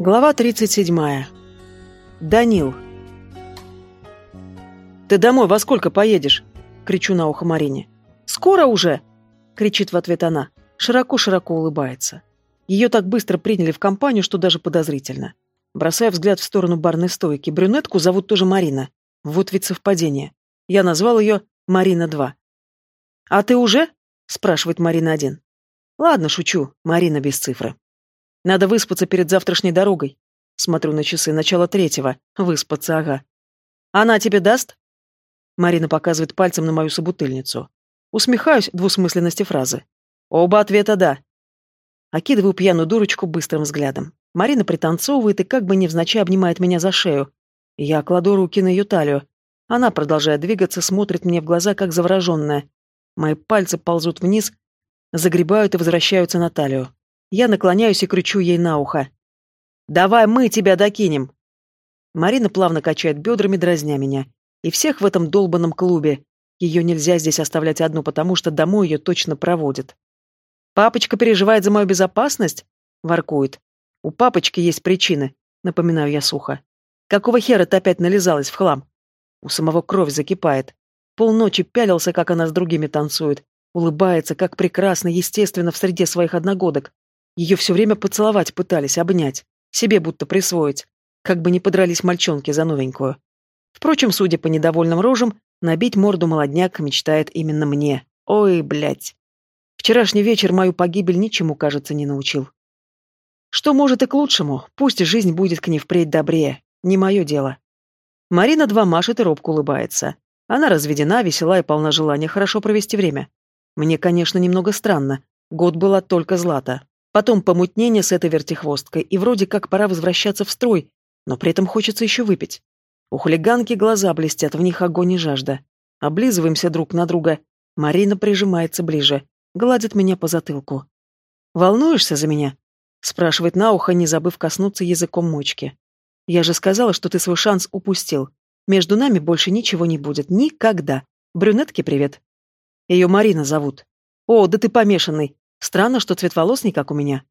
Глава 37. Данил. «Ты домой во сколько поедешь?» — кричу на ухо Марине. «Скоро уже!» — кричит в ответ она. Широко-широко улыбается. Ее так быстро приняли в компанию, что даже подозрительно. Бросая взгляд в сторону барной стойки, брюнетку зовут тоже Марина. Вот ведь совпадение. Я назвал ее Марина-2. «А ты уже?» — спрашивает Марина-1. «Ладно, шучу. Марина без цифры». Надо выспаться перед завтрашней дорогой. Смотрю на часы, начало третьего. Выспаться, ага. Она тебе даст? Марина показывает пальцем на мою собутыльницу. Усмехаюсь двусмысленности фразы. Оба ответа «да». Окидываю пьяную дурочку быстрым взглядом. Марина пританцовывает и как бы невзначай обнимает меня за шею. Я кладу руки на ее талию. Она, продолжая двигаться, смотрит мне в глаза, как завороженная. Мои пальцы ползут вниз, загребают и возвращаются на талию. Я наклоняюсь и кричу ей на ухо. «Давай мы тебя докинем!» Марина плавно качает бедрами, дразня меня. И всех в этом долбанном клубе. Ее нельзя здесь оставлять одну, потому что домой ее точно проводят. «Папочка переживает за мою безопасность?» — воркует. «У папочки есть причины», — напоминаю я сухо. «Какого хера ты опять нализалась в хлам?» У самого кровь закипает. Полночи пялился, как она с другими танцует. Улыбается, как прекрасно, естественно, в среде своих одногодок. Ее все время поцеловать пытались, обнять, себе будто присвоить, как бы не подрались мальчонки за новенькую. Впрочем, судя по недовольным рожам, набить морду молодняк мечтает именно мне. Ой, блядь. Вчерашний вечер мою погибель ничему, кажется, не научил. Что может и к лучшему, пусть жизнь будет к ней впредь добрее, не мое дело. Марина два машет и робко улыбается. Она разведена, весела и полна желания хорошо провести время. Мне, конечно, немного странно. Год была только Злата. Потом помутнение с этой вертихвосткой, и вроде как пора возвращаться в строй, но при этом хочется еще выпить. У хулиганки глаза блестят, в них огонь и жажда. Облизываемся друг на друга. Марина прижимается ближе, гладит меня по затылку. «Волнуешься за меня?» спрашивает на ухо, не забыв коснуться языком мочки. «Я же сказала, что ты свой шанс упустил. Между нами больше ничего не будет. Никогда. Брюнетке привет. Ее Марина зовут. О, да ты помешанный. Странно, что цвет волос не как у меня.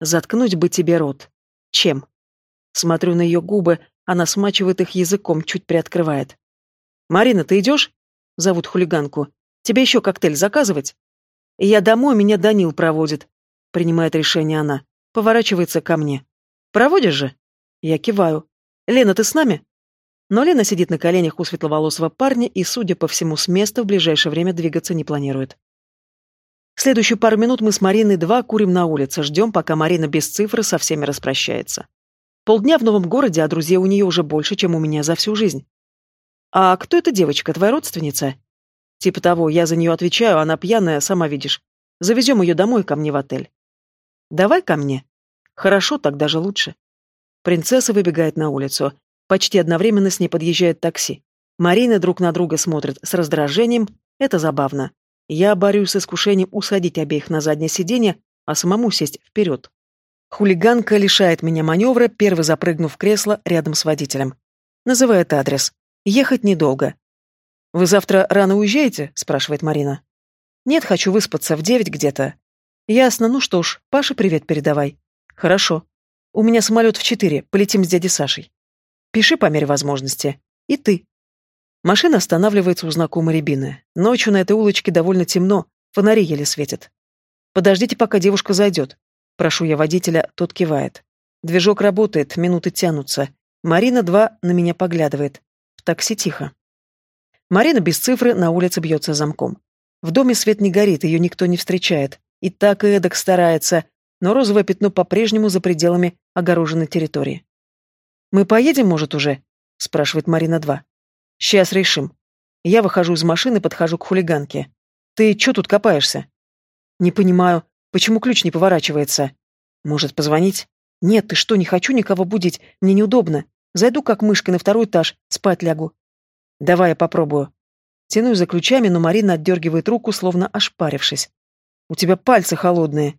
Заткнуть бы тебе рот. Чем? Смотрю на ее губы, она смачивает их языком, чуть приоткрывает. «Марина, ты идешь?» Зовут хулиганку. «Тебе еще коктейль заказывать?» «Я домой, меня Данил проводит», — принимает решение она. Поворачивается ко мне. «Проводишь же?» Я киваю. «Лена, ты с нами?» Но Лена сидит на коленях у светловолосого парня и, судя по всему, с места в ближайшее время двигаться не планирует. Следующую пару минут мы с Мариной два курим на улице, ждем, пока Марина без цифры со всеми распрощается. Полдня в новом городе, а друзей у нее уже больше, чем у меня за всю жизнь. «А кто эта девочка, твоя родственница?» «Типа того, я за нее отвечаю, она пьяная, сама видишь. Завезем ее домой ко мне в отель». «Давай ко мне». «Хорошо, так даже лучше». Принцесса выбегает на улицу. Почти одновременно с ней подъезжает такси. Марина друг на друга смотрит с раздражением. Это забавно. Я борюсь с искушением усадить обеих на заднее сиденье, а самому сесть вперед. Хулиганка лишает меня маневра, первый запрыгнув в кресло рядом с водителем. Называет адрес. Ехать недолго. «Вы завтра рано уезжаете?» – спрашивает Марина. «Нет, хочу выспаться в девять где-то». «Ясно, ну что ж, Паше привет передавай». «Хорошо. У меня самолет в четыре, полетим с дядей Сашей». «Пиши по мере возможности. И ты». Машина останавливается у знакомой рябины. Ночью на этой улочке довольно темно, фонари еле светят. «Подождите, пока девушка зайдет». Прошу я водителя, тот кивает. Движок работает, минуты тянутся. Марина два на меня поглядывает. В такси тихо. Марина без цифры на улице бьется замком. В доме свет не горит, ее никто не встречает. И так и эдак старается, но розовое пятно по-прежнему за пределами огороженной территории. «Мы поедем, может, уже?» — спрашивает Марина-2. Сейчас решим. Я выхожу из машины, подхожу к хулиганке. Ты чё тут копаешься? Не понимаю, почему ключ не поворачивается? Может, позвонить? Нет, ты что, не хочу никого будить, мне неудобно. Зайду как мышка на второй этаж, спать лягу. Давай я попробую. Тяну за ключами, но Марина отдергивает руку, словно ошпарившись. У тебя пальцы холодные.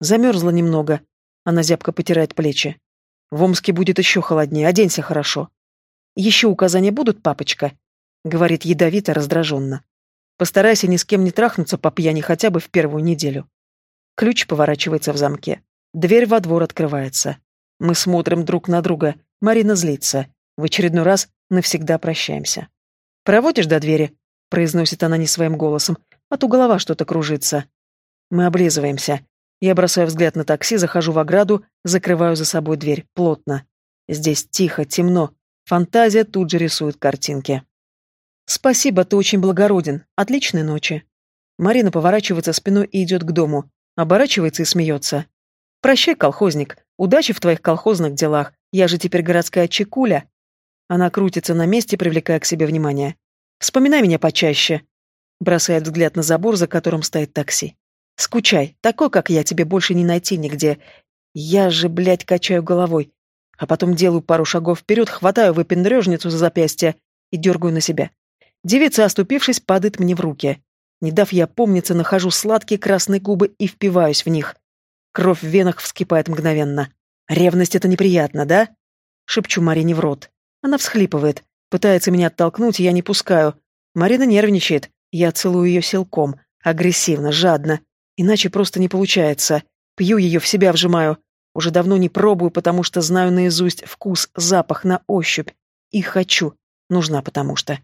Замерзла немного. Она зябко потирает плечи. В Омске будет еще холоднее, оденься хорошо. «Еще указания будут, папочка?» — говорит ядовито, раздраженно. «Постарайся ни с кем не трахнуться по пьяни хотя бы в первую неделю». Ключ поворачивается в замке. Дверь во двор открывается. Мы смотрим друг на друга. Марина злится. В очередной раз навсегда прощаемся. «Проводишь до двери?» — произносит она не своим голосом, а то голова что-то кружится. Мы облизываемся. Я бросаю взгляд на такси, захожу в ограду, закрываю за собой дверь. Плотно. Здесь тихо, темно. Фантазия тут же рисует картинки. «Спасибо, ты очень благороден. Отличной ночи». Марина поворачивается спиной и идет к дому. Оборачивается и смеется. «Прощай, колхозник. Удачи в твоих колхозных делах. Я же теперь городская чекуля». Она крутится на месте, привлекая к себе внимание. «Вспоминай меня почаще». Бросает взгляд на забор, за которым стоит такси. «Скучай. Такой, как я, тебе больше не найти нигде. Я же, блядь, качаю головой. А потом делаю пару шагов вперед, хватаю выпендрежницу за запястье и дергаю на себя. Девица, оступившись, падает мне в руки. Не дав я помниться, нахожу сладкие красные губы и впиваюсь в них. Кровь в венах вскипает мгновенно. «Ревность — это неприятно, да?» Шепчу Марине в рот. Она всхлипывает. Пытается меня оттолкнуть, я не пускаю. Марина нервничает. Я целую ее силком. Агрессивно, жадно. Иначе просто не получается. Пью ее в себя, вжимаю. Уже давно не пробую, потому что знаю наизусть вкус, запах на ощупь. И хочу. Нужна потому что.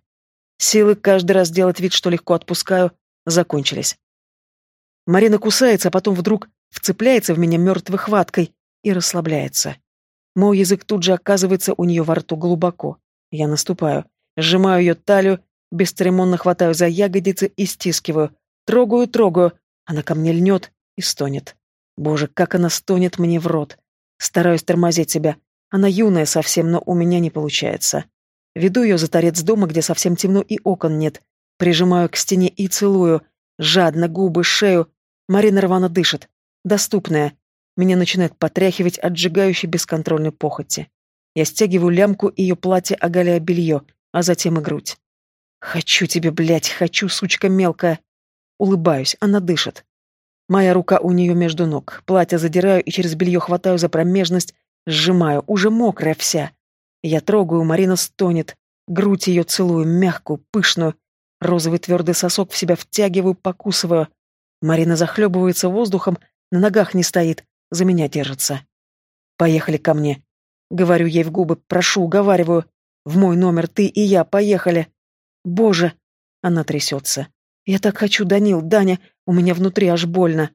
Силы каждый раз делать вид, что легко отпускаю, закончились. Марина кусается, а потом вдруг вцепляется в меня мертвой хваткой и расслабляется. Мой язык тут же оказывается у нее во рту глубоко. Я наступаю, сжимаю ее талию, бесцеремонно хватаю за ягодицы и стискиваю. Трогаю, трогаю. Она ко мне льнет и стонет. Боже, как она стонет мне в рот. Стараюсь тормозить себя. Она юная совсем, но у меня не получается. Веду ее за торец дома, где совсем темно и окон нет. Прижимаю к стене и целую. Жадно, губы, шею. Марина рвано дышит. Доступная. Меня начинает потряхивать от сжигающей бесконтрольной похоти. Я стягиваю лямку ее платья, оголяя белье, а затем и грудь. «Хочу тебе, блядь, хочу, сучка мелкая!» Улыбаюсь, она дышит. Моя рука у нее между ног. Платье задираю и через белье хватаю за промежность, сжимаю, уже мокрая вся. Я трогаю, Марина стонет. Грудь ее целую, мягкую, пышную. Розовый твердый сосок в себя втягиваю, покусываю. Марина захлебывается воздухом, на ногах не стоит, за меня держится. «Поехали ко мне». Говорю ей в губы, прошу, уговариваю. «В мой номер ты и я, поехали». «Боже!» Она трясется. «Я так хочу, Данил, Даня, у меня внутри аж больно.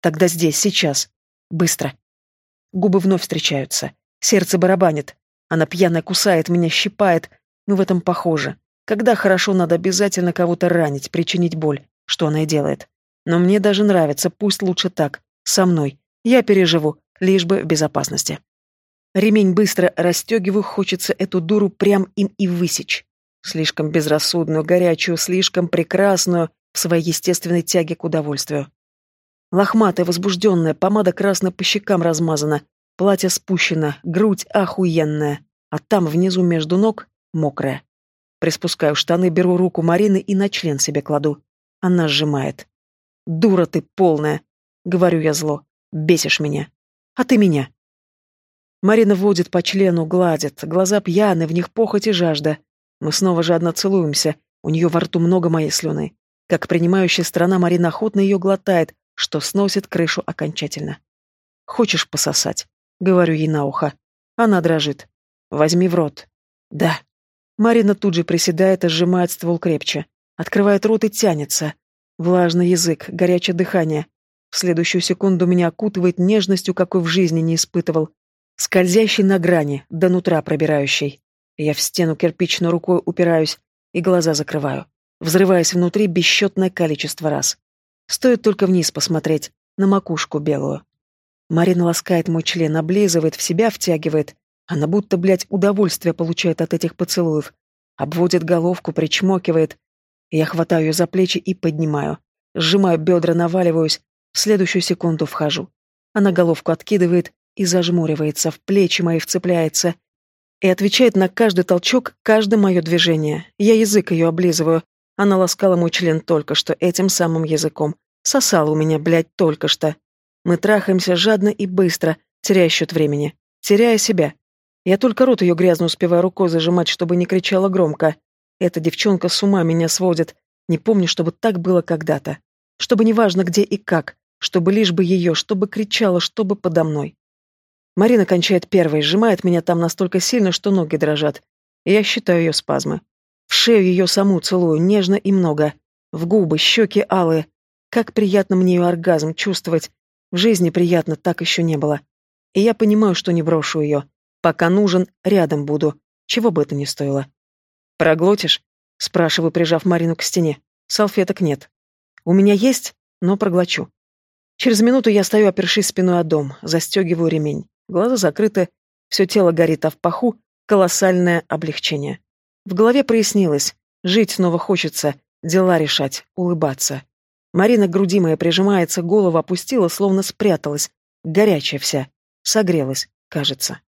Тогда здесь, сейчас. Быстро». Губы вновь встречаются. Сердце барабанит. Она пьяно кусает меня, щипает. Мы в этом похожи. Когда хорошо, надо обязательно кого-то ранить, причинить боль, что она и делает. Но мне даже нравится, пусть лучше так, со мной. Я переживу, лишь бы в безопасности. Ремень быстро расстегиваю, хочется эту дуру прям им и высечь. Слишком безрассудную, горячую, слишком прекрасную в своей естественной тяге к удовольствию. Лохматая, возбужденная, помада красная по щекам размазана, платье спущено, грудь охуенная, а там внизу между ног мокрая. Приспускаю штаны, беру руку Марины и на член себе кладу. Она сжимает. «Дура ты полная!» — говорю я зло. «Бесишь меня. А ты меня». Марина водит по члену, гладит, глаза пьяны, в них похоть и жажда. Мы снова жадно целуемся, у нее во рту много моей слюны. Как принимающая сторона, Марина охотно ее глотает, что сносит крышу окончательно. «Хочешь пососать?» — говорю ей на ухо. Она дрожит. «Возьми в рот». «Да». Марина тут же приседает и сжимает ствол крепче. Открывает рот и тянется. Влажный язык, горячее дыхание. В следующую секунду меня окутывает нежностью, какой в жизни не испытывал. Скользящий на грани, до нутра пробирающий. Я в стену кирпичной рукой упираюсь и глаза закрываю, взрываясь внутри бесчетное количество раз. Стоит только вниз посмотреть, на макушку белую. Марина ласкает мой член, облизывает, в себя втягивает. Она будто, блядь, удовольствие получает от этих поцелуев. Обводит головку, причмокивает. Я хватаю ее за плечи и поднимаю. Сжимаю бедра, наваливаюсь. В следующую секунду вхожу. Она головку откидывает и зажмуривается, в плечи мои вцепляется, и отвечает на каждый толчок, каждое мое движение. Я язык ее облизываю. Она ласкала мой член только что этим самым языком. Сосала у меня, блядь, только что. Мы трахаемся жадно и быстро, теряя счет времени. Теряя себя. Я только рот ее грязно успеваю рукой зажимать, чтобы не кричала громко. Эта девчонка с ума меня сводит. Не помню, чтобы так было когда-то. Чтобы неважно где и как. Чтобы лишь бы ее, чтобы кричала, чтобы подо мной. Марина кончает первой, сжимает меня там настолько сильно, что ноги дрожат. Я считаю ее спазмы. В шею ее саму целую, нежно и много. В губы, щеки алые. Как приятно мне ее оргазм чувствовать. В жизни приятно так еще не было. И я понимаю, что не брошу ее. Пока нужен, рядом буду. Чего бы это ни стоило. «Проглотишь?» — спрашиваю, прижав Марину к стене. «Салфеток нет. У меня есть, но проглочу». Через минуту я стою, опершись спиной о дом, застегиваю ремень. Глаза закрыты, все тело горит, а в паху колоссальное облегчение. В голове прояснилось. Жить снова хочется, дела решать, улыбаться. Марина груди моя прижимается, голову опустила, словно спряталась. Горячая вся. Согрелась, кажется.